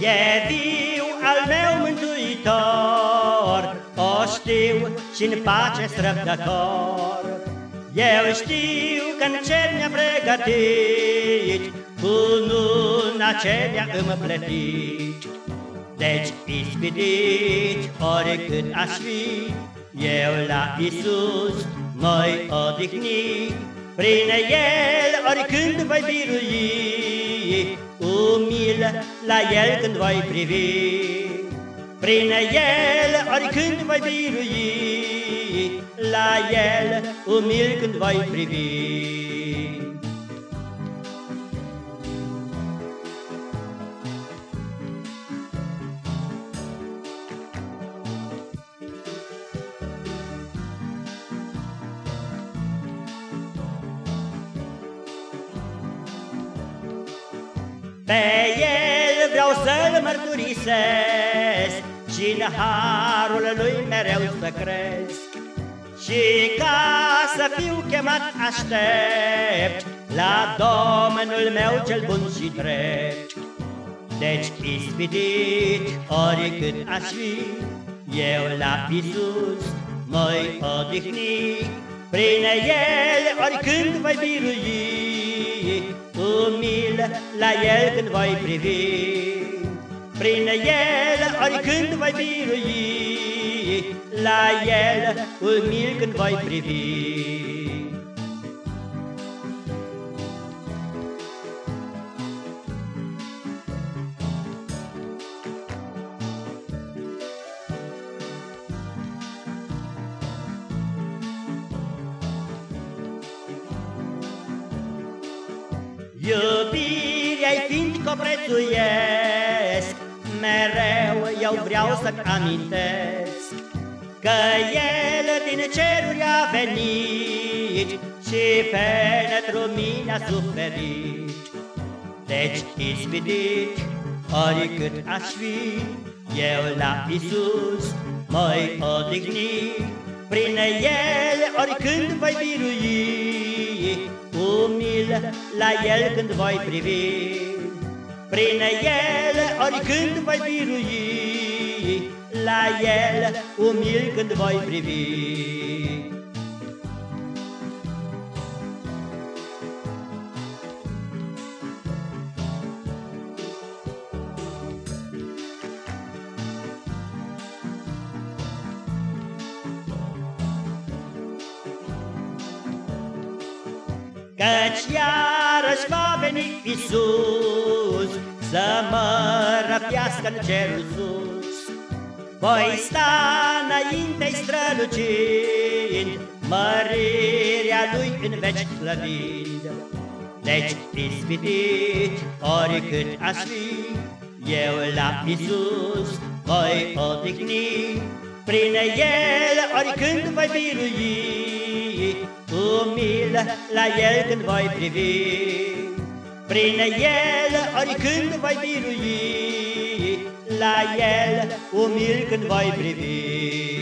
E viu al meu mântuitor, O știu și-n pace străbdător. Eu știu că în cer mi-a pregătit, Cu luna ce mi-a împletit. Deci ispitit oricât aș fi, Eu la Isus mă odihni, Prin El oricând voi birui, Umil la El când voi privi. Prin El oricând voi birui, La El umil când voi privi. Pe el vreau să-l mărturisesc și în harul lui mereu să cresc. Și ca să fiu chemat aștept La Domnul meu cel bun și drept. Deci ispitit oricât aș fi, Eu la Isus mă odihni, Prin El oricând voi birui, Umil la El când voi privi. Prin El oricând voi birui, La El umil când voi privi. Iubirea-i fiind că prețuiesc, Mereu eu vreau să-mi amintesc Că El din ceruri a venit Și pentru mine a suferit. Deci ispitit, oricât aș fi Eu la Isus mă-i odihni. Prin El oricând voi birui Umil la El când voi privi. Prin El oricând voi birui La El umil când voi privi Căci iarăși va veni Isus Să mă răpească în cerul sus. Voi sta înainte-i strălucind Mărirea Lui în veci slăvind Deci ispitit oricât aș fi Eu la Isus voi odihni. Prin El oricând voi birui Umil la El când voi privi. Prin El oricând voi birui La El umil când voi privi